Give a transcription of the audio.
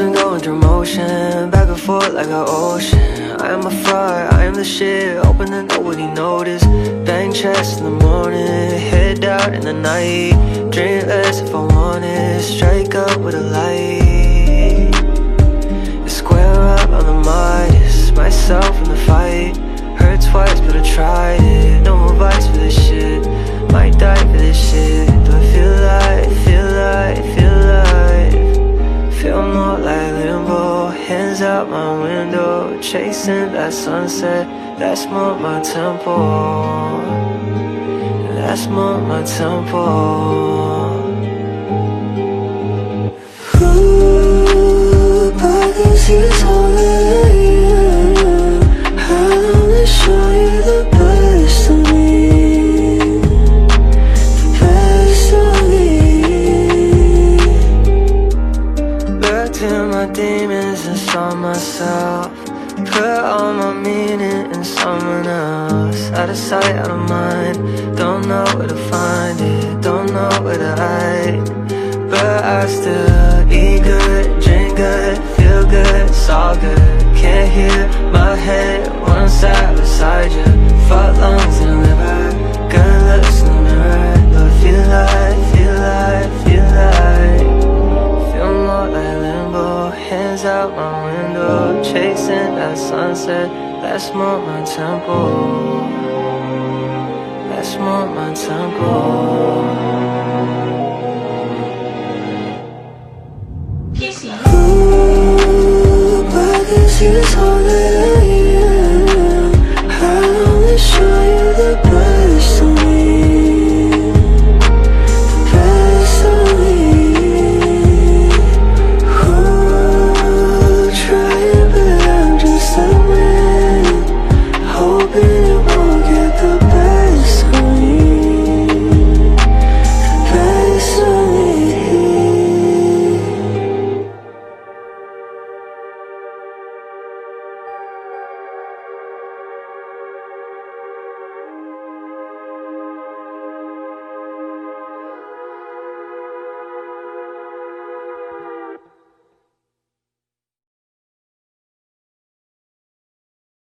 Been going through motion, back and forth like an ocean. I am a fire, I am the shit, hoping that nobody notice. Bang chest in the morning, head out in the night. Drink less if I want it, strike up with a light. Square up on the Midas, myself in the fight. Hurt twice, but I tried it. Chasing that sunset. That's more my tempo. That's more my tempo. Ooh, but this is all demons myself. Put all my meaning in someone else. Out of sight, out of mind. Don't know where to find it. Don't know where to hide. But I still eat limbo, out my window, chasing that sunset. That's more my tempo. That's more my tempo. 天喜。Ooh, but this is all that